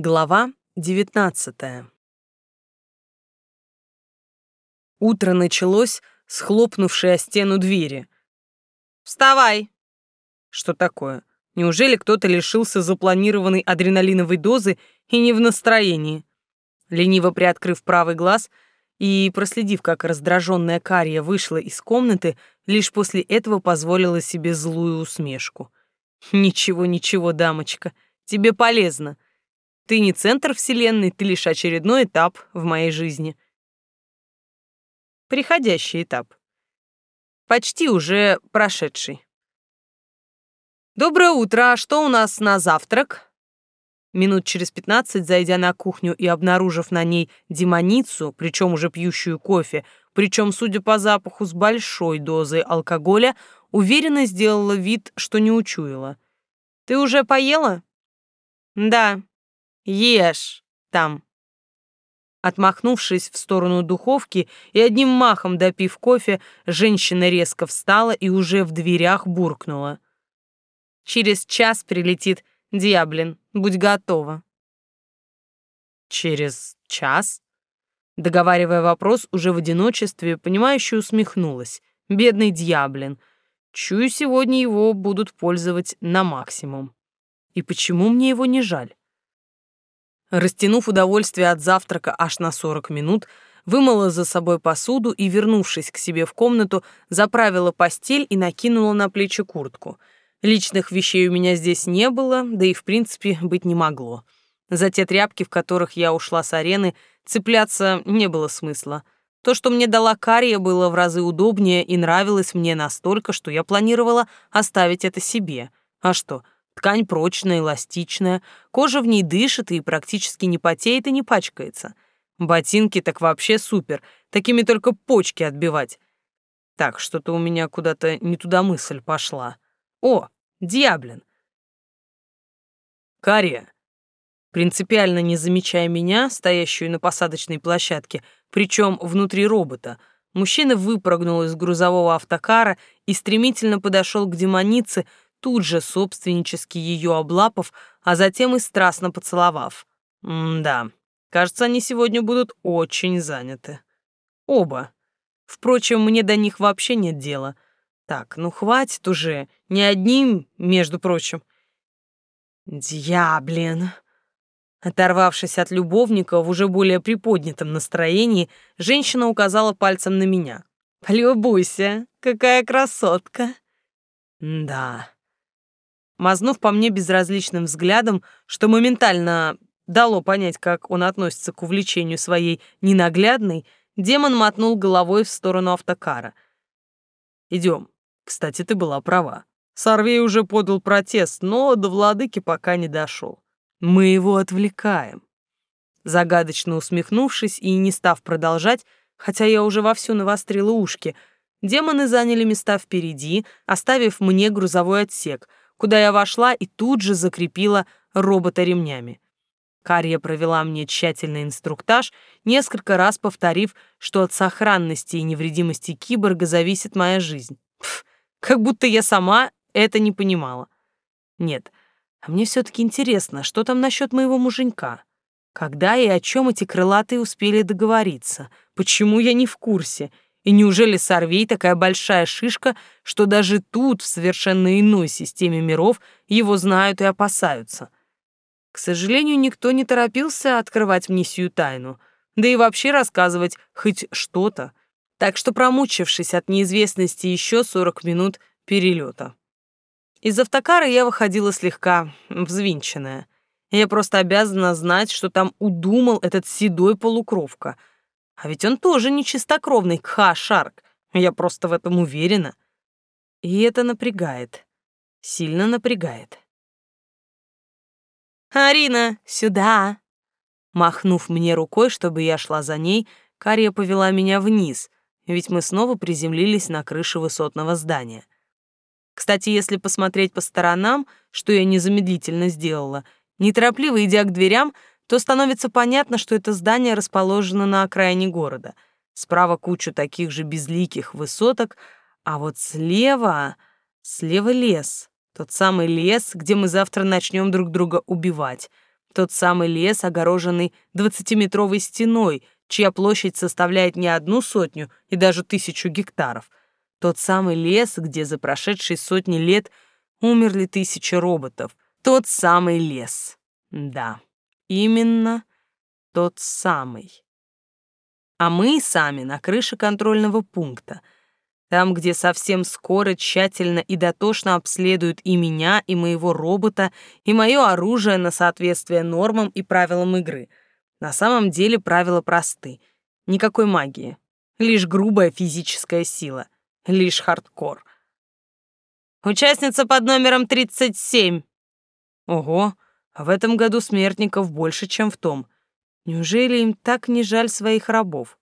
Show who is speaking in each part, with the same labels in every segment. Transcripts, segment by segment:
Speaker 1: Глава 19 Утро началось с хлопнувшей о стену двери.
Speaker 2: «Вставай!»
Speaker 1: Что такое? Неужели кто-то лишился запланированной адреналиновой дозы и не в настроении? Лениво приоткрыв правый глаз и проследив, как раздраженная Кария вышла из комнаты, лишь после этого позволила себе злую усмешку. «Ничего, ничего, дамочка, тебе полезно. Ты не центр вселенной, ты лишь очередной этап в моей жизни. Приходящий этап. Почти уже прошедший. Доброе утро. А что у нас на завтрак? Минут через пятнадцать, зайдя на кухню и обнаружив на ней демоницу, причем уже пьющую кофе, причем, судя по запаху, с большой дозой алкоголя, уверенно сделала вид, что не учуяла. «Ты уже поела?» «Да», Ешь там. Отмахнувшись в сторону духовки и одним махом допив кофе, женщина резко встала и уже в дверях буркнула. «Через час прилетит Диаблин. Будь готова». «Через час?» Договаривая вопрос уже в одиночестве, понимающе усмехнулась. «Бедный Диаблин. Чую, сегодня его будут пользовать на максимум. И почему мне его не жаль?» Растянув удовольствие от завтрака аж на 40 минут, вымыла за собой посуду и, вернувшись к себе в комнату, заправила постель и накинула на плечи куртку. Личных вещей у меня здесь не было, да и в принципе быть не могло. За те тряпки, в которых я ушла с арены, цепляться не было смысла. То, что мне дала Кария, было в разы удобнее и нравилось мне настолько, что я планировала оставить это себе. А что, — Ткань прочная, эластичная, кожа в ней дышит и практически не потеет и не пачкается. Ботинки так вообще супер, такими только почки отбивать. Так, что-то у меня куда-то не туда мысль пошла. О, дьяблин. Кария, принципиально не замечая меня, стоящую на посадочной площадке, причем внутри робота, мужчина выпрыгнул из грузового автокара и стремительно подошел к демонице, тут же собственнически ее облапав, а затем и страстно поцеловав. М-да, кажется, они сегодня будут очень заняты. Оба. Впрочем, мне до них вообще нет дела. Так, ну хватит уже, не одним, между прочим. Дьяблин. Оторвавшись от любовника в уже более приподнятом настроении, женщина указала пальцем на меня. «Полюбуйся, какая красотка!» «Да, мазнув по мне безразличным взглядом, что моментально дало понять, как он относится к увлечению своей ненаглядной, демон мотнул головой в сторону автокара. «Идем. Кстати, ты была права. Сорвей уже подал протест, но до владыки пока не дошел. Мы его отвлекаем». Загадочно усмехнувшись и не став продолжать, хотя я уже вовсю навострила ушки, демоны заняли места впереди, оставив мне грузовой отсек — куда я вошла и тут же закрепила робота ремнями. Кария провела мне тщательный инструктаж, несколько раз повторив, что от сохранности и невредимости киборга зависит моя жизнь. Пф, как будто я сама это не понимала. Нет, а мне все-таки интересно, что там насчет моего муженька? Когда и о чем эти крылатые успели договориться? Почему я не в курсе? И неужели Сорвей такая большая шишка, что даже тут, в совершенно иной системе миров, его знают и опасаются? К сожалению, никто не торопился открывать мне сию тайну, да и вообще рассказывать хоть что-то. Так что, промучившись от неизвестности еще 40 минут перелета. Из автокара я выходила слегка взвинченная. Я просто обязана знать, что там удумал этот седой полукровка — а ведь он тоже не чистокровный Кха-Шарк. Я просто в этом уверена. И это напрягает. Сильно напрягает. «Арина, сюда!» Махнув мне рукой, чтобы я шла за ней, Кария повела меня вниз, ведь мы снова приземлились на крыше высотного здания. Кстати, если посмотреть по сторонам, что я незамедлительно сделала, неторопливо идя к дверям, то становится понятно, что это здание расположено на окраине города. Справа кучу таких же безликих высоток, а вот слева... слева лес. Тот самый лес, где мы завтра начнем друг друга убивать. Тот самый лес, огороженный двадцатиметровой стеной, чья площадь составляет не одну сотню и даже тысячу гектаров. Тот самый лес, где за прошедшие сотни лет умерли тысячи роботов. Тот самый лес. Да, именно тот самый. А мы сами на крыше контрольного пункта — там, где совсем скоро тщательно и дотошно обследуют и меня, и моего робота, и мое оружие на соответствие нормам и правилам игры. На самом деле правила просты. Никакой магии. Лишь грубая физическая сила. Лишь хардкор. Участница под номером 37. Ого, а в этом году смертников больше, чем в том. Неужели им так не жаль своих рабов?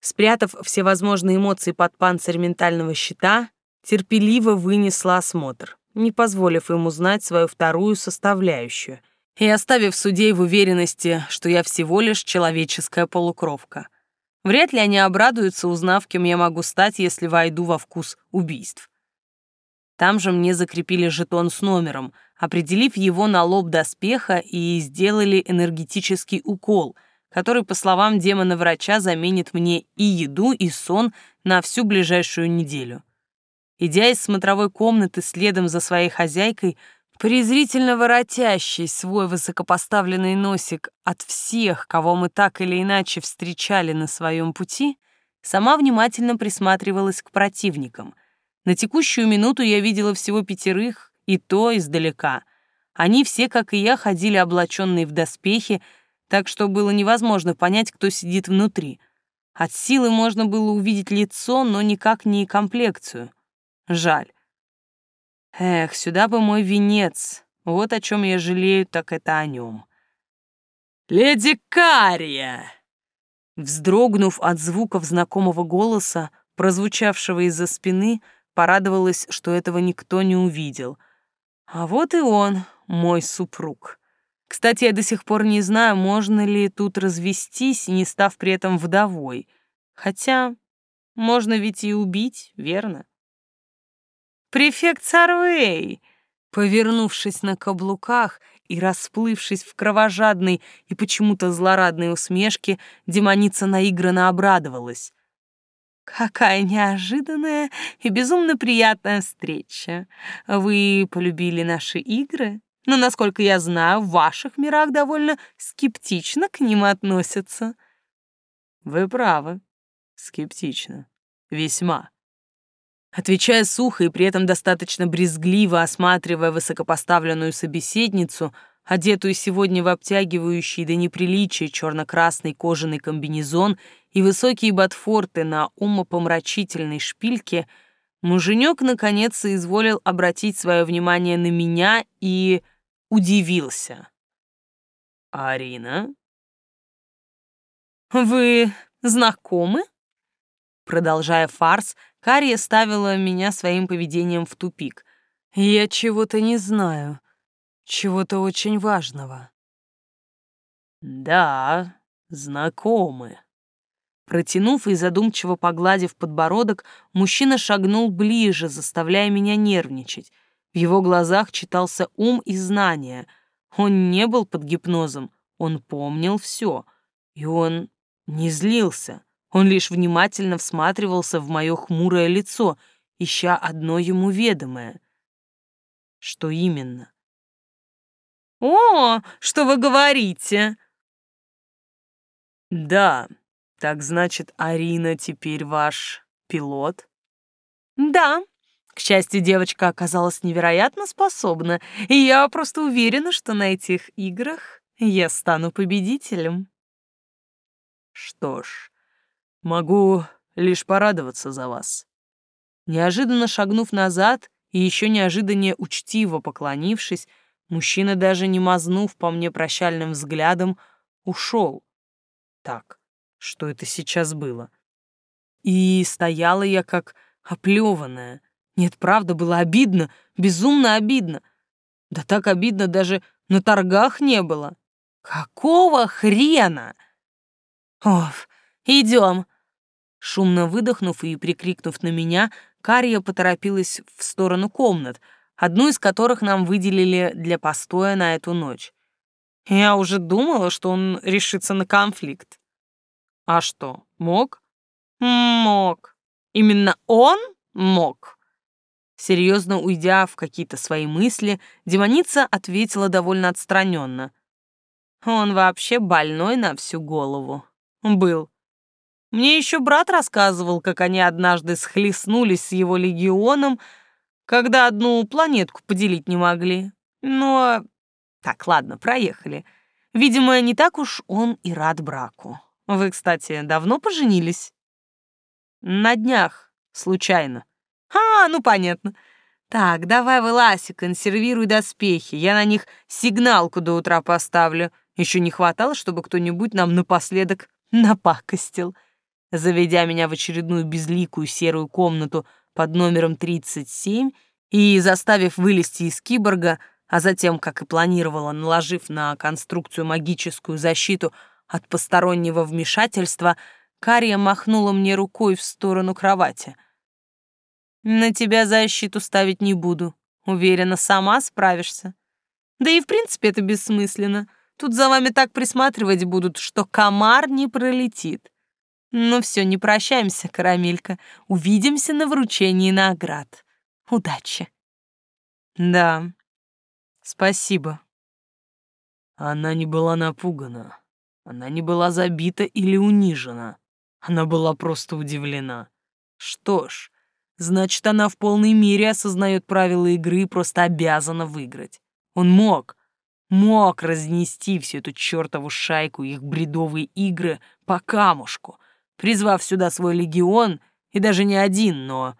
Speaker 1: Спрятав всевозможные эмоции под панцирь ментального щита, терпеливо вынесла осмотр, не позволив ему узнать свою вторую составляющую и оставив судей в уверенности, что я всего лишь человеческая полукровка. Вряд ли они обрадуются, узнав, кем я могу стать, если войду во вкус убийств. Там же мне закрепили жетон с номером, определив его на лоб доспеха и сделали энергетический укол — который, по словам демона-врача, заменит мне и еду, и сон на всю ближайшую неделю. Идя из смотровой комнаты следом за своей хозяйкой, презрительно воротящий свой высокопоставленный носик от всех, кого мы так или иначе встречали на своем пути, сама внимательно присматривалась к противникам. На текущую минуту я видела всего пятерых, и то издалека. Они все, как и я, ходили облаченные в доспехи, так что было невозможно понять, кто сидит внутри. От силы можно было увидеть лицо, но никак не комплекцию. Жаль. Эх, сюда бы мой венец. Вот о чем я жалею, так это о нем. «Леди Кария!» Вздрогнув от звуков знакомого голоса, прозвучавшего из-за спины, порадовалась, что этого никто не увидел. А вот и он, мой супруг. Кстати, я до сих пор не знаю, можно ли тут развестись, не став при этом вдовой. Хотя можно ведь и убить, верно? «Префект Сарвей!» Повернувшись на каблуках и расплывшись в кровожадной и почему-то злорадной усмешке, демоница наигранно обрадовалась. «Какая неожиданная и безумно приятная встреча! Вы полюбили наши игры?» но, насколько я знаю, в ваших мирах довольно скептично к ним относятся». «Вы правы. Скептично. Весьма». Отвечая сухо и при этом достаточно брезгливо осматривая высокопоставленную собеседницу, одетую сегодня в обтягивающий до неприличия черно-красный кожаный комбинезон и высокие ботфорты на умопомрачительной шпильке, муженек наконец изволил обратить свое внимание на меня и удивился. «Арина?» «Вы знакомы?» Продолжая фарс, Кария ставила меня своим поведением в тупик. «Я чего-то не знаю, чего-то очень важного». «Да, знакомы». Протянув и задумчиво погладив подбородок, мужчина шагнул ближе, заставляя меня нервничать. В его глазах читался ум и знание. Он не был под гипнозом, он помнил все. И он не злился. Он лишь внимательно всматривался в мое хмурое лицо, ища одно ему ведомое. Что именно? «О, что вы говорите?» «Да, так значит, Арина теперь ваш пилот?» «Да, к счастью, девочка оказалась невероятно способна, и я просто уверена, что на этих играх я стану победителем.
Speaker 3: Что ж, могу лишь порадоваться за вас.
Speaker 1: Неожиданно шагнув назад и еще неожиданнее учтиво поклонившись, мужчина, даже не мазнув по мне прощальным взглядом, ушел. Так, что это сейчас было? И стояла я как оплеванная, нет, правда, было обидно, безумно обидно. Да так обидно даже на торгах не было. Какого хрена? Оф, идем. Шумно выдохнув и прикрикнув на меня, Кария поторопилась в сторону комнат, одну из которых нам выделили для постоя на эту ночь. Я уже думала, что он решится на конфликт. А что, мог? Мог. Именно он мог. Серьезно уйдя в какие-то свои мысли, демоница ответила довольно отстраненно. Он вообще больной на всю голову. Был. Мне еще брат рассказывал, как они однажды схлестнулись с его легионом, когда одну планетку поделить не могли. Но... Так, ладно, проехали. Видимо, не так уж он и рад браку. Вы, кстати, давно поженились? На днях, случайно. А, ну понятно. Так, давай вылазь и консервируй доспехи. Я на них сигналку до утра поставлю. Еще не хватало, чтобы кто-нибудь нам напоследок напакостил. Заведя меня в очередную безликую серую комнату под номером 37 и заставив вылезти из киборга, а затем, как и планировала, наложив на конструкцию магическую защиту от постороннего вмешательства, Кария махнула мне рукой в сторону кровати. «На тебя защиту ставить не буду. Уверена, сама справишься. Да и в принципе это бессмысленно. Тут за вами так присматривать будут, что комар не пролетит. Ну все, не прощаемся, карамелька. Увидимся на вручении наград. Удачи. Да, спасибо.
Speaker 3: Она не была напугана. Она не была забита или унижена. Она была просто удивлена. Что ж, значит, она в полной мере осознает правила игры и просто обязана выиграть. Он мог, мог разнести всю эту чертову шайку их бредовые игры по камушку, призвав сюда свой легион, и даже не один, но...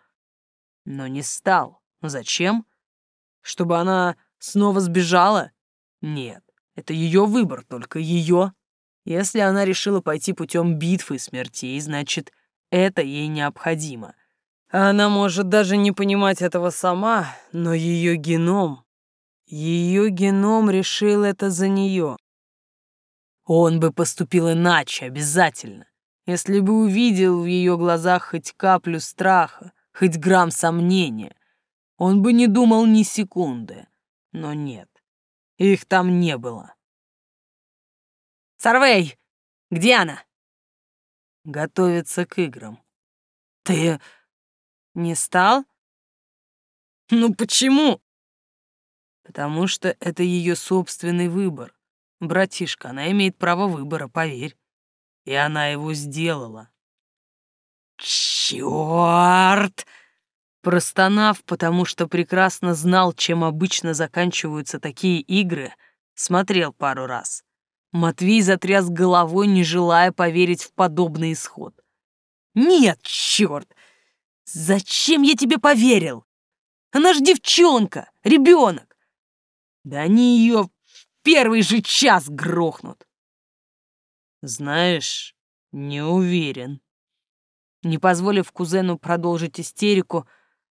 Speaker 3: Но не стал. Зачем? Чтобы она снова сбежала? Нет, это ее выбор, только ее. Если она решила пойти путем битвы смертей, значит, это ей необходимо. Она может даже не понимать этого сама, но ее геном... Ее геном решил это за нее. Он бы поступил иначе, обязательно если бы увидел в ее глазах хоть каплю страха, хоть грамм сомнения, он бы не думал ни секунды. Но нет, их там не было.
Speaker 1: «Сарвей, где она?»
Speaker 3: «Готовится к играм».
Speaker 1: «Ты не стал?» «Ну почему?»
Speaker 3: «Потому что это ее собственный выбор. Братишка, она имеет право выбора, поверь и она его сделала.
Speaker 1: Черт!
Speaker 3: Простонав, потому что прекрасно знал, чем обычно заканчиваются такие игры, смотрел пару раз. Матвей затряс головой, не желая поверить в подобный исход.
Speaker 1: «Нет, черт! Зачем я тебе поверил? Она ж девчонка, ребенок! Да они ее в первый же час грохнут!»
Speaker 3: Знаешь, не уверен.
Speaker 1: Не позволив кузену продолжить истерику,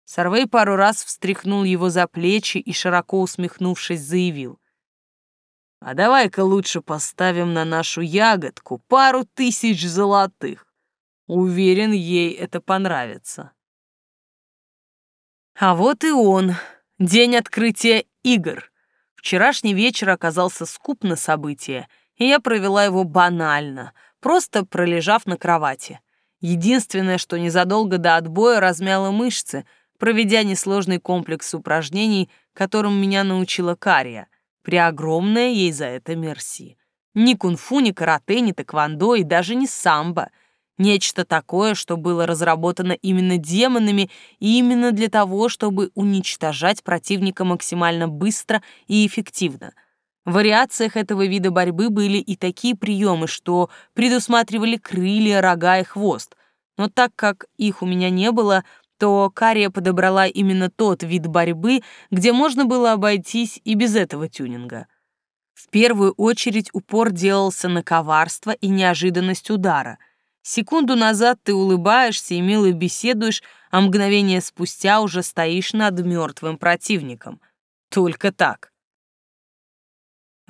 Speaker 1: Сарвей пару раз встряхнул его за плечи и, широко усмехнувшись, заявил. «А давай-ка лучше поставим на нашу ягодку пару тысяч золотых. Уверен, ей это понравится». А вот и он, день открытия игр. Вчерашний вечер оказался скуп на события — и я провела его банально, просто пролежав на кровати. Единственное, что незадолго до отбоя размяла мышцы, проведя несложный комплекс упражнений, которым меня научила Кария. Преогромное ей за это мерси. Ни кунг-фу, ни карате, ни тэквондо и даже не самбо. Нечто такое, что было разработано именно демонами и именно для того, чтобы уничтожать противника максимально быстро и эффективно — вариациях этого вида борьбы были и такие приемы, что предусматривали крылья, рога и хвост. Но так как их у меня не было, то Кария подобрала именно тот вид борьбы, где можно было обойтись и без этого тюнинга. В первую очередь упор делался на коварство и неожиданность удара. Секунду назад ты улыбаешься и мило беседуешь, а мгновение спустя уже стоишь над мертвым противником. Только так.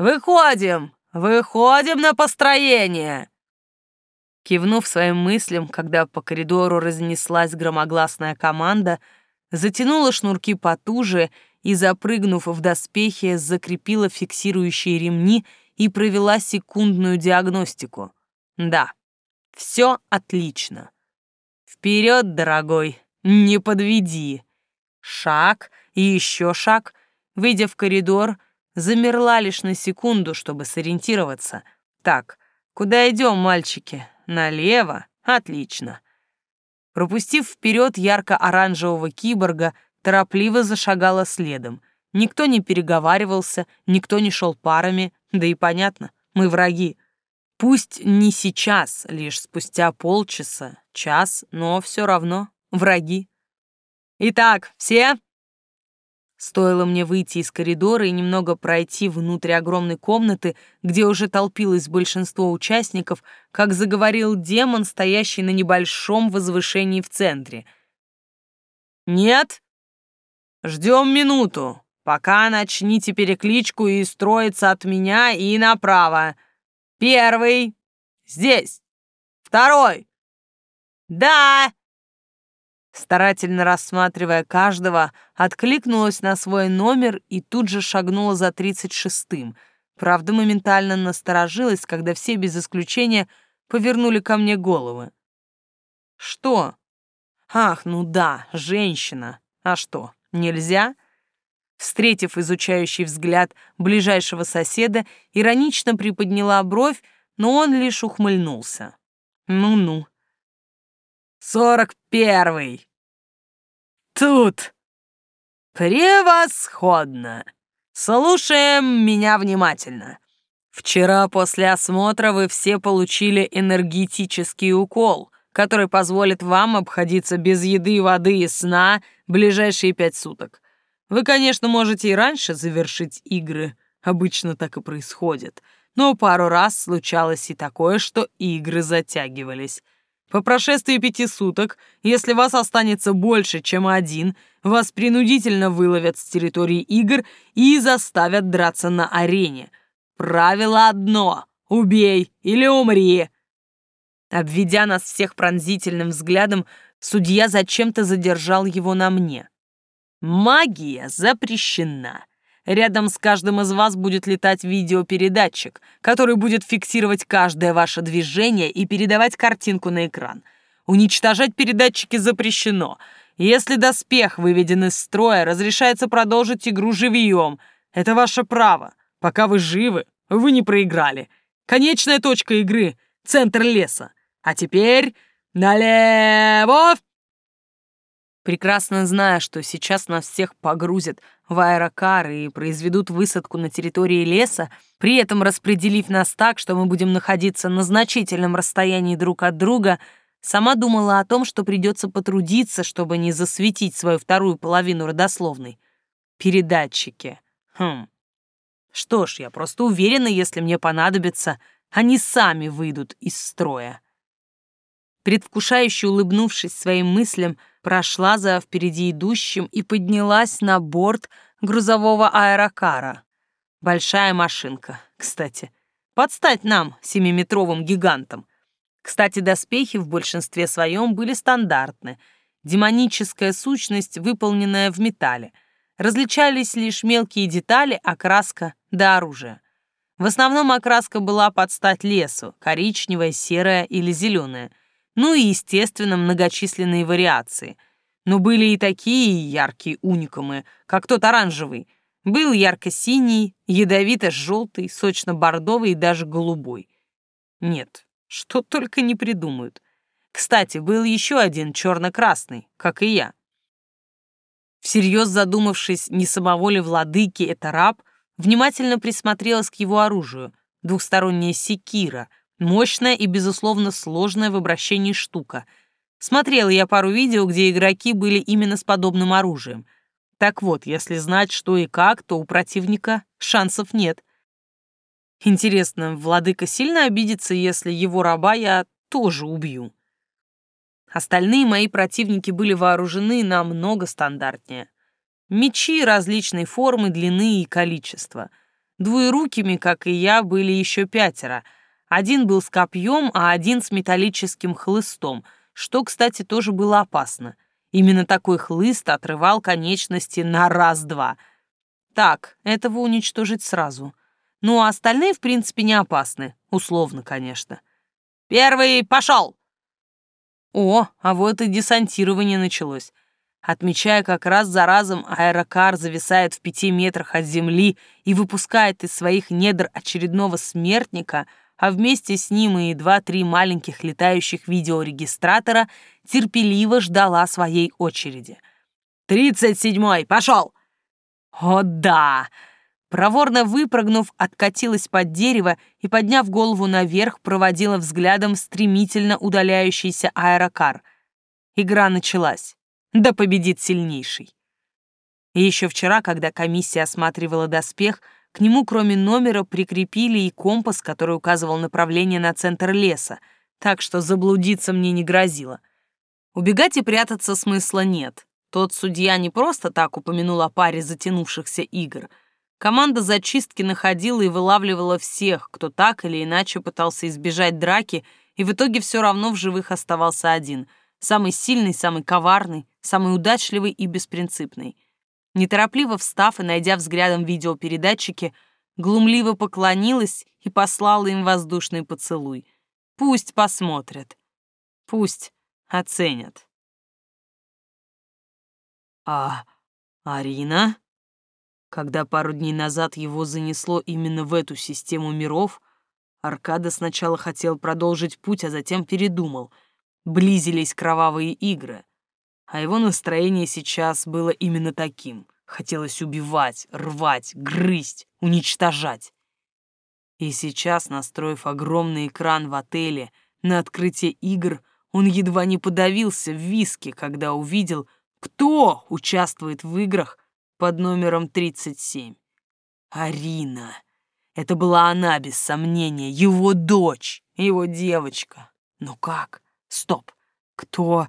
Speaker 1: «Выходим! Выходим на построение!» Кивнув своим мыслям, когда по коридору разнеслась громогласная команда, затянула шнурки потуже и, запрыгнув в доспехи, закрепила фиксирующие ремни
Speaker 3: и провела секундную диагностику. Да, все отлично. Вперед, дорогой, не подведи. Шаг и еще шаг. Выйдя в коридор, замерла лишь на секунду, чтобы сориентироваться. Так, куда идем, мальчики? Налево? Отлично. Пропустив вперед ярко-оранжевого киборга, торопливо зашагала следом. Никто не переговаривался, никто не шел парами, да и понятно, мы враги. Пусть не сейчас, лишь спустя полчаса, час, но все равно враги. Итак, все? Стоило мне выйти из коридора и немного пройти внутрь огромной комнаты, где уже толпилось большинство участников, как заговорил демон, стоящий на небольшом возвышении в центре. «Нет? Ждем минуту, пока начните перекличку и строиться от меня и направо. Первый. Здесь. Второй. Да!» Старательно рассматривая каждого, откликнулась на свой номер и тут же шагнула за тридцать шестым. Правда, моментально насторожилась, когда все без исключения повернули ко мне головы. «Что?» «Ах, ну да, женщина. А что, нельзя?» Встретив изучающий взгляд ближайшего соседа, иронично приподняла бровь, но он лишь ухмыльнулся. «Ну-ну, сорок первый. Тут. Превосходно. Слушаем меня внимательно. Вчера после осмотра вы все получили энергетический укол, который позволит вам обходиться без еды, воды и сна ближайшие пять суток. Вы, конечно, можете и раньше завершить игры, обычно так и происходит, но пару раз случалось и такое, что игры затягивались. По прошествии пяти суток, если вас останется больше, чем один, вас принудительно выловят с территории игр и заставят драться на арене. Правило одно — убей или умри. Обведя нас всех пронзительным взглядом, судья зачем-то задержал его на мне. Магия запрещена. Рядом с каждым из вас будет летать видеопередатчик, который будет фиксировать каждое ваше движение и передавать картинку на экран. Уничтожать передатчики запрещено. Если доспех выведен из строя, разрешается продолжить игру живьем. Это ваше право. Пока вы живы, вы не проиграли. Конечная точка игры — центр леса. А теперь налево! Прекрасно зная, что сейчас нас всех погрузят в аэрокар и произведут высадку на территории леса, при этом распределив нас так, что мы будем находиться на значительном расстоянии друг от друга, сама думала о том, что придется потрудиться, чтобы не засветить свою вторую половину родословной. Передатчики. Хм. Что ж, я просто уверена, если мне понадобится, они сами выйдут из строя. Предвкушающе улыбнувшись своим мыслям, прошла за впереди идущим и поднялась на борт грузового аэрокара. Большая машинка, кстати. Подстать нам, семиметровым гигантам. Кстати, доспехи в большинстве своем были стандартны. Демоническая сущность, выполненная в металле. Различались лишь мелкие детали, окраска да оружие. В основном окраска была под стать лесу, коричневая, серая или зеленая ну и, естественно, многочисленные вариации. Но были и такие яркие уникумы, как тот оранжевый. Был ярко-синий, ядовито-желтый, сочно-бордовый и даже голубой. Нет, что только не придумают. Кстати, был еще один черно-красный, как и я. Всерьез задумавшись, не самого ли владыки это раб, внимательно присмотрелась к его оружию, двухсторонняя секира — Мощная и, безусловно, сложная в обращении штука. Смотрела я пару видео, где игроки были именно с подобным оружием. Так вот, если знать, что и как, то у противника шансов нет. Интересно, владыка сильно обидится, если его раба я тоже убью? Остальные мои противники были вооружены намного стандартнее. Мечи различной формы, длины и количества. Двуерукими, как и я, были еще пятеро — один был с копьем, а один с металлическим хлыстом, что, кстати, тоже было опасно. Именно такой хлыст отрывал конечности на раз-два. Так, этого уничтожить сразу.
Speaker 1: Ну, а остальные, в принципе, не опасны. Условно, конечно. «Первый пошел!» О, а вот и десантирование началось. Отмечая, как раз за разом аэрокар зависает в пяти метрах от земли и выпускает из своих недр очередного смертника, а вместе с ним и два-три маленьких летающих видеорегистратора терпеливо ждала своей очереди. «Тридцать седьмой, пошел!» «О да!» Проворно выпрыгнув, откатилась под дерево и, подняв голову наверх, проводила взглядом стремительно удаляющийся аэрокар. Игра началась. Да победит сильнейший. И еще вчера, когда комиссия осматривала доспех, к нему, кроме номера, прикрепили и компас, который указывал направление на центр леса, так что заблудиться мне не грозило. Убегать и прятаться смысла нет. Тот судья не просто так упомянул о паре затянувшихся игр — Команда зачистки находила и вылавливала всех, кто так или иначе пытался избежать драки, и в итоге все равно в живых оставался один. Самый сильный, самый коварный, самый удачливый и беспринципный. Неторопливо встав и найдя взглядом видеопередатчики, глумливо поклонилась и послала им воздушный поцелуй. Пусть посмотрят. Пусть оценят. «А Арина?» Когда пару дней назад его занесло именно в эту систему миров, Аркада сначала хотел продолжить путь, а затем передумал. Близились кровавые игры. А его настроение сейчас было именно таким. Хотелось убивать, рвать, грызть, уничтожать. И сейчас, настроив огромный экран в отеле на открытие игр, он едва не подавился в виске, когда увидел, кто участвует в играх под номером 37. Арина. Это была она, без сомнения, его дочь, его девочка. Ну как? Стоп. Кто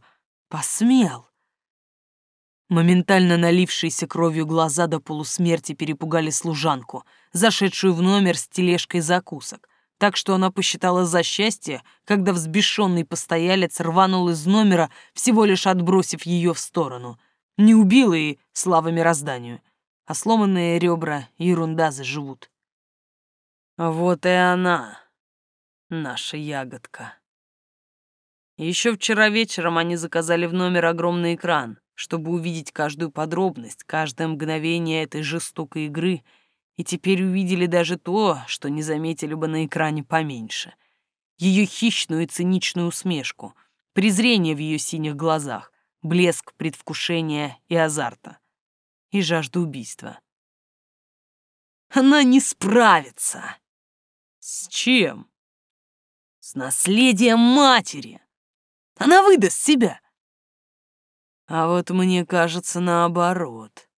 Speaker 1: посмел? Моментально налившиеся кровью глаза до полусмерти перепугали служанку, зашедшую в номер с тележкой закусок, так что она посчитала за счастье, когда взбешенный постоялец рванул из номера, всего лишь отбросив ее в сторону — не убила и слава мирозданию. А сломанные ребра ерунда заживут. Вот и она, наша ягодка. Еще вчера вечером они заказали в номер огромный экран, чтобы увидеть каждую подробность, каждое мгновение этой жестокой игры, и теперь увидели даже то, что не заметили бы на экране поменьше. Ее хищную и циничную усмешку, презрение в ее синих глазах, блеск предвкушения и азарта, и жажду убийства. Она не справится. С чем? С наследием матери. Она выдаст себя. А вот мне кажется наоборот.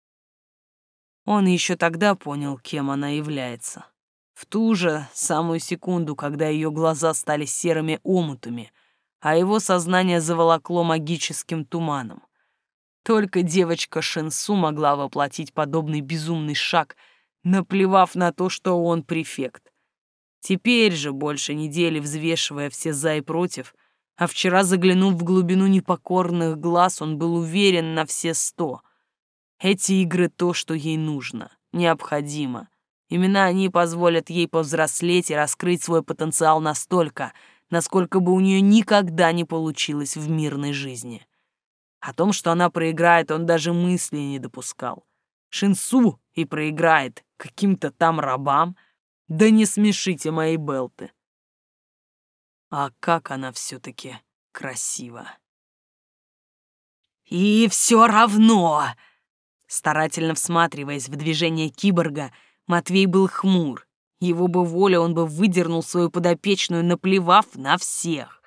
Speaker 1: Он еще тогда понял, кем она является. В ту же самую секунду, когда ее глаза стали серыми омутами — а его сознание заволокло магическим туманом. Только девочка Шенсу могла воплотить подобный безумный шаг, наплевав на то, что он префект. Теперь же, больше недели взвешивая все «за» и «против», а вчера, заглянув в глубину непокорных глаз, он был уверен на все сто. Эти игры — то, что ей нужно, необходимо. Именно они позволят ей повзрослеть и раскрыть свой потенциал настолько — насколько бы у нее никогда не получилось в мирной жизни. О том, что она проиграет, он даже мысли не допускал. Шинсу и проиграет каким-то там рабам, да не смешите мои белты. А как она все-таки красива. И все равно, старательно всматриваясь в движение киборга, Матвей был хмур его бы воля, он бы выдернул свою подопечную, наплевав на всех.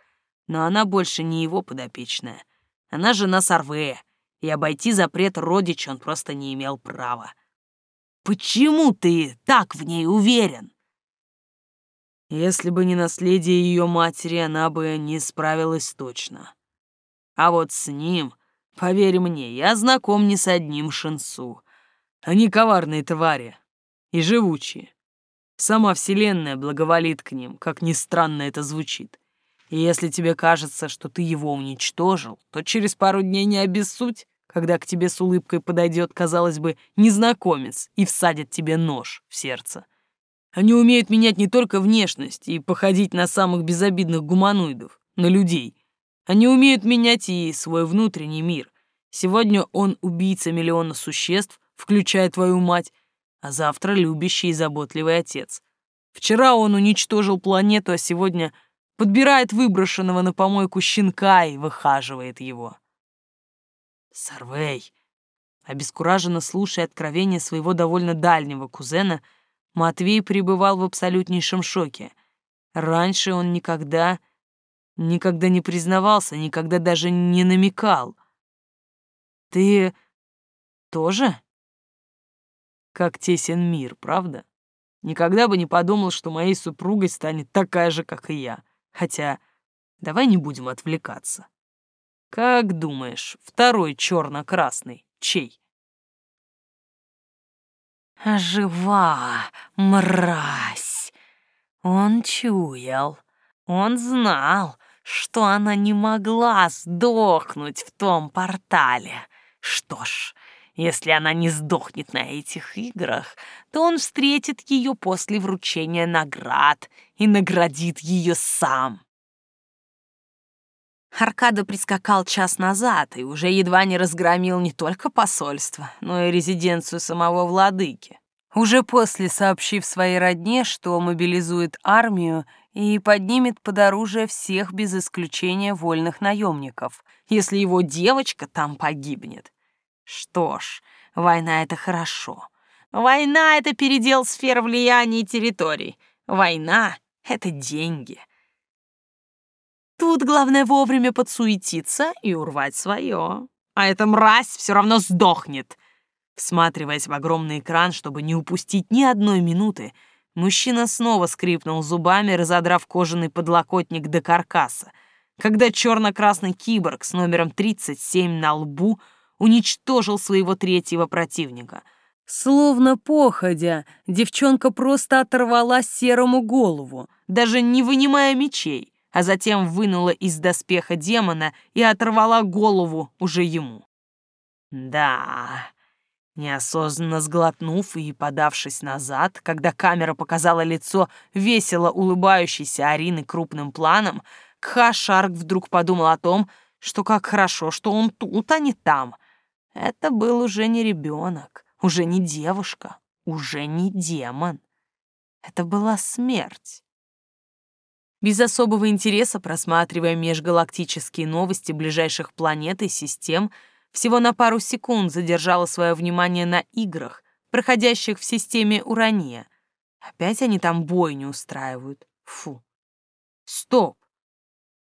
Speaker 1: Но она больше не его подопечная. Она жена Сарвея, и обойти запрет родича он просто не имел права. Почему ты так в ней уверен? Если бы не наследие ее матери, она бы не справилась точно. А вот с ним, поверь мне, я знаком не с одним шинсу. Они коварные твари и живучие. Сама Вселенная благоволит к ним, как ни странно это звучит. И если тебе кажется, что ты его уничтожил, то через пару дней не обессудь, когда к тебе с улыбкой подойдет, казалось бы, незнакомец и всадит тебе нож в сердце.
Speaker 3: Они умеют менять не только внешность и походить на самых безобидных гуманоидов, на людей. Они умеют менять и свой внутренний мир. Сегодня он убийца миллиона существ, включая твою мать, а завтра любящий и заботливый отец. Вчера он уничтожил планету, а сегодня подбирает выброшенного на помойку щенка и выхаживает его. Сарвей, обескураженно слушая откровение своего довольно дальнего кузена, Матвей пребывал в абсолютнейшем шоке. Раньше он никогда, никогда не признавался, никогда даже не намекал. «Ты тоже?» Как тесен мир, правда? Никогда бы не подумал, что моей супругой станет такая же, как и я. Хотя, давай не будем отвлекаться. Как думаешь, второй черно-красный чей?
Speaker 2: Жива, мразь. Он чуял. Он знал, что она не могла сдохнуть в том портале. Что ж, если она не сдохнет на этих играх, то он встретит ее после вручения наград и наградит ее сам. Аркадо прискакал час назад и уже едва не разгромил не только посольство, но и резиденцию самого владыки. Уже после сообщив своей родне, что мобилизует армию и поднимет под оружие всех без исключения вольных наемников, если его девочка там погибнет. Что ж, война — это хорошо. Война — это передел сфер влияния и территорий. Война — это деньги. Тут главное вовремя подсуетиться и урвать свое. А эта мразь все равно сдохнет. Всматриваясь в огромный экран, чтобы не упустить ни одной минуты, мужчина снова скрипнул зубами, разодрав кожаный подлокотник до каркаса, когда черно-красный киборг с номером 37 на лбу — уничтожил своего третьего противника.
Speaker 1: Словно походя, девчонка просто оторвала серому голову,
Speaker 2: даже не вынимая мечей, а затем вынула из доспеха демона и оторвала голову уже ему. Да, неосознанно сглотнув и подавшись назад, когда камера показала лицо весело улыбающейся Арины крупным планом, Кха Шарк вдруг подумал о том, что как хорошо, что он тут, а не там — это был уже не ребенок, уже не девушка, уже не демон. Это была смерть. Без особого интереса, просматривая межгалактические новости ближайших планет и систем, всего на пару секунд задержала свое внимание на играх, проходящих в системе Урания. Опять они там бойню устраивают. Фу. Стоп.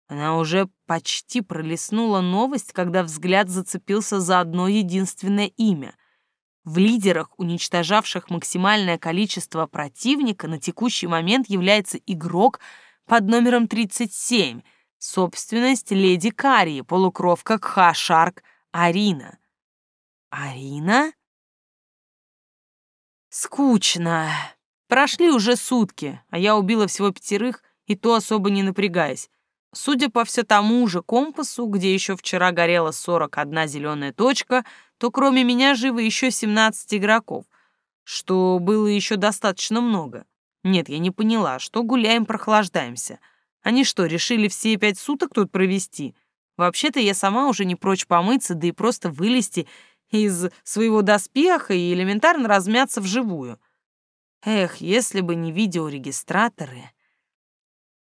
Speaker 2: Она уже почти пролистнула новость, когда взгляд зацепился за одно единственное имя. В лидерах, уничтожавших максимальное количество противника, на текущий момент является игрок под номером 37, собственность леди Карии, полукровка Кха-Шарк Арина. Арина? Скучно. Прошли уже сутки, а я убила всего пятерых, и то особо не напрягаясь. Судя по все тому же компасу, где еще вчера горела 41 зеленая точка, то кроме меня живы еще 17 игроков, что было еще достаточно много. Нет, я не поняла, что гуляем, прохлаждаемся. Они что, решили все пять суток тут провести? Вообще-то я сама уже не прочь помыться, да и просто вылезти из своего доспеха и элементарно размяться вживую. Эх, если бы не видеорегистраторы...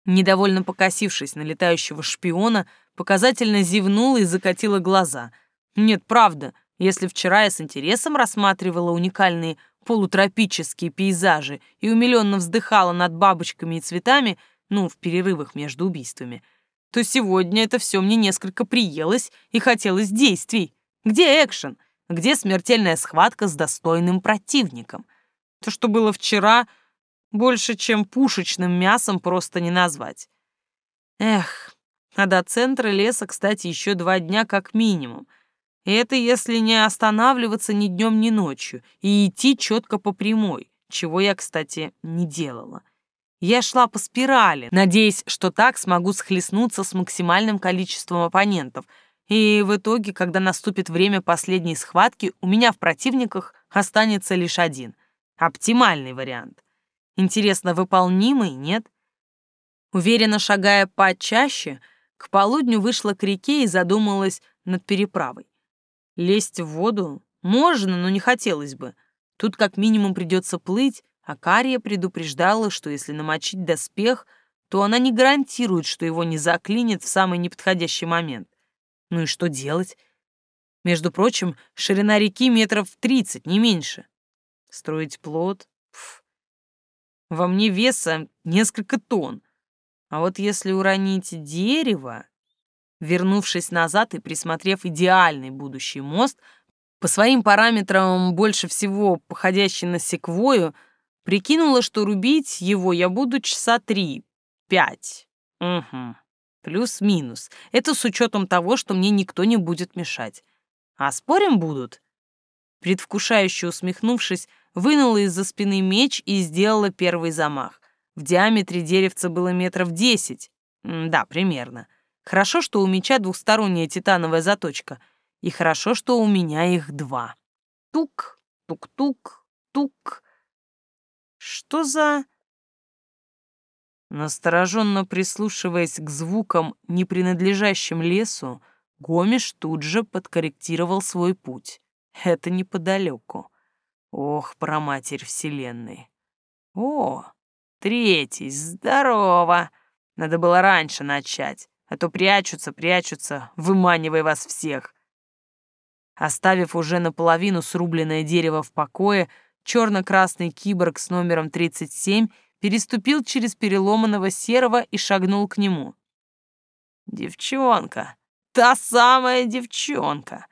Speaker 2: Недовольно покосившись на летающего шпиона, показательно зевнула и закатила глаза. Нет, правда, если вчера я с интересом рассматривала уникальные полутропические пейзажи и умиленно вздыхала над бабочками и цветами, ну, в перерывах между убийствами, то сегодня это все мне несколько приелось и хотелось действий. Где экшен? Где смертельная схватка с достойным противником? То, что было вчера, больше, чем пушечным мясом просто не назвать. Эх, а до центра леса, кстати, еще два дня как минимум. Это если не останавливаться ни днем, ни ночью, и идти четко по прямой, чего я, кстати, не делала. Я шла по спирали, надеясь, что так смогу схлестнуться с максимальным количеством оппонентов, и в итоге, когда наступит время последней схватки, у меня в противниках останется лишь один — оптимальный вариант. Интересно, выполнимый, нет? Уверенно шагая почаще, к полудню вышла к реке и задумалась над переправой. Лезть в воду можно, но не хотелось бы. Тут как минимум придется плыть, а Кария предупреждала, что если намочить доспех, то она не гарантирует, что его не заклинит в самый неподходящий момент. Ну и что делать? Между прочим, ширина реки метров тридцать, не меньше. Строить плод? Пф. Во мне веса несколько тонн. А вот если уронить дерево... Вернувшись назад и присмотрев идеальный будущий мост, по своим параметрам больше всего походящий на секвою, прикинула, что рубить его я буду часа три, пять. Угу. Плюс-минус. Это с учетом того, что мне никто не будет мешать. А спорим будут? Предвкушающе усмехнувшись, вынула из-за спины меч и сделала первый замах. В диаметре деревца было метров десять. Да, примерно. Хорошо, что у меча двухсторонняя титановая заточка. И хорошо, что у меня их два. Тук, тук-тук, тук. Что за... Настороженно прислушиваясь к звукам, не принадлежащим лесу, Гомеш тут же подкорректировал свой путь. Это неподалеку. Ох, проматерь вселенной. О, третий, здорово. Надо было раньше начать, а то прячутся, прячутся, выманивая вас всех. Оставив уже наполовину срубленное дерево в покое, черно-красный киборг с номером 37 переступил через переломанного серого и шагнул к нему. «Девчонка! Та самая девчонка!»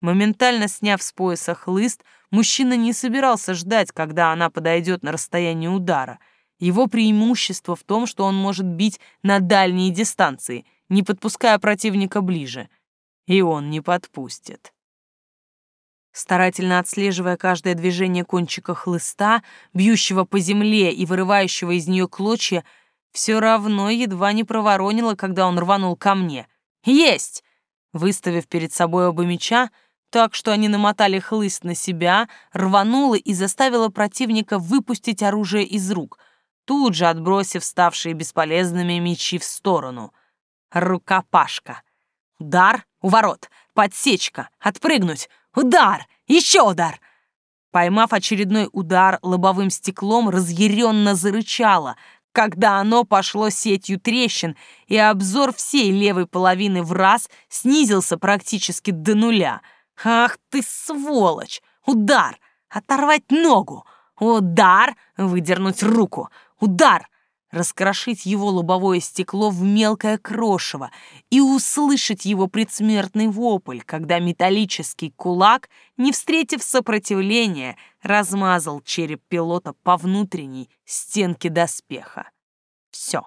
Speaker 2: Моментально сняв с пояса хлыст, мужчина не собирался ждать, когда она подойдет на расстояние удара. Его преимущество в том, что он может бить на дальние дистанции, не подпуская противника ближе. И он не подпустит. Старательно отслеживая каждое движение кончика хлыста, бьющего по земле и вырывающего из нее клочья, все равно едва не проворонило, когда он рванул ко мне. «Есть!» Выставив перед собой оба меча, так что они намотали хлыст на себя, рванула и заставила противника выпустить оружие из рук, тут же отбросив ставшие бесполезными мечи в сторону. Рукопашка. Удар, уворот, подсечка, отпрыгнуть, Удар! Еще удар!» Поймав очередной удар лобовым стеклом, разъяренно зарычала, когда оно пошло сетью трещин, и обзор всей левой половины в раз снизился практически до нуля. «Ах ты, сволочь! Удар! Оторвать ногу! Удар! Выдернуть руку! Удар! раскрошить его лобовое стекло в мелкое крошево и услышать его предсмертный вопль, когда металлический кулак, не встретив сопротивления, размазал череп пилота по внутренней стенке доспеха. Все.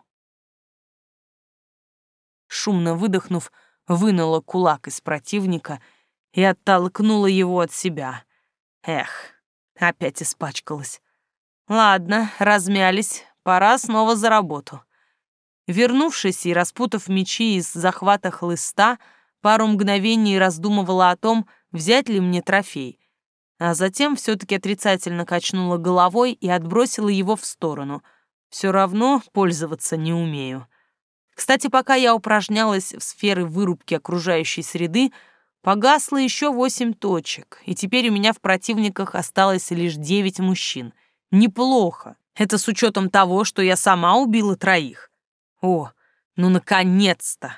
Speaker 2: Шумно выдохнув, вынула кулак из противника и оттолкнула его от себя. Эх, опять испачкалась. Ладно, размялись, Пора снова за работу. Вернувшись и распутав мечи из захвата хлыста, пару мгновений раздумывала о том, взять ли мне трофей, а затем все-таки отрицательно качнула головой и отбросила его в сторону. Все равно пользоваться не умею. Кстати, пока я упражнялась в сферы вырубки окружающей среды, погасло еще восемь точек, и теперь у меня в противниках осталось лишь девять мужчин. Неплохо. Это с учетом того, что я сама убила троих. О, ну наконец-то!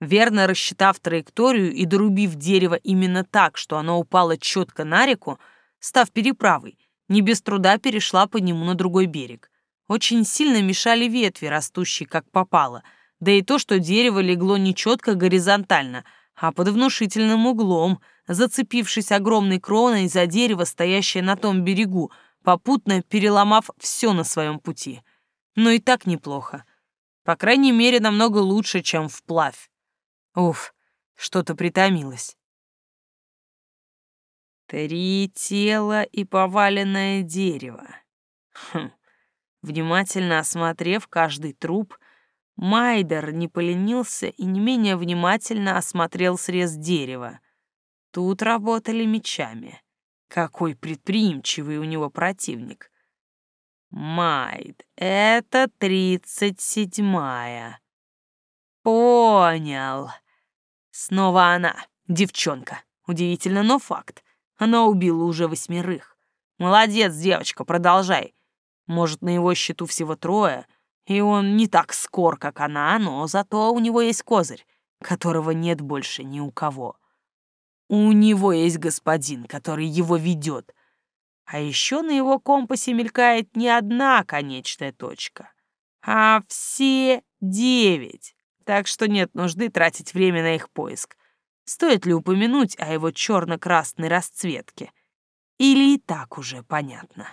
Speaker 2: Верно рассчитав траекторию и дорубив дерево именно так, что оно упало четко на реку, став переправой, не без труда перешла по нему на другой берег. Очень сильно мешали ветви, растущие как попало, да и то, что дерево легло не четко горизонтально, а под внушительным углом, зацепившись огромной кроной за дерево, стоящее на том берегу, попутно переломав все на своем пути. Но и так неплохо. По крайней мере, намного лучше, чем вплавь. Уф, что-то притомилось. Три тела и поваленное дерево. Хм. Внимательно осмотрев каждый труп, Майдер не поленился и не менее внимательно осмотрел срез дерева. Тут работали мечами. Какой предприимчивый у него противник. Майд, это тридцать седьмая. Понял. Снова она, девчонка. Удивительно, но факт. Она убила уже восьмерых. Молодец, девочка, продолжай. Может, на его счету всего трое, и он не так скор, как она, но зато у него есть козырь, которого нет больше ни у кого. У него есть господин, который его ведет, а еще на его компасе мелькает не одна конечная точка, а все девять. Так что нет нужды тратить время на их поиск. Стоит ли упомянуть о его черно-красной расцветке? Или и так уже понятно?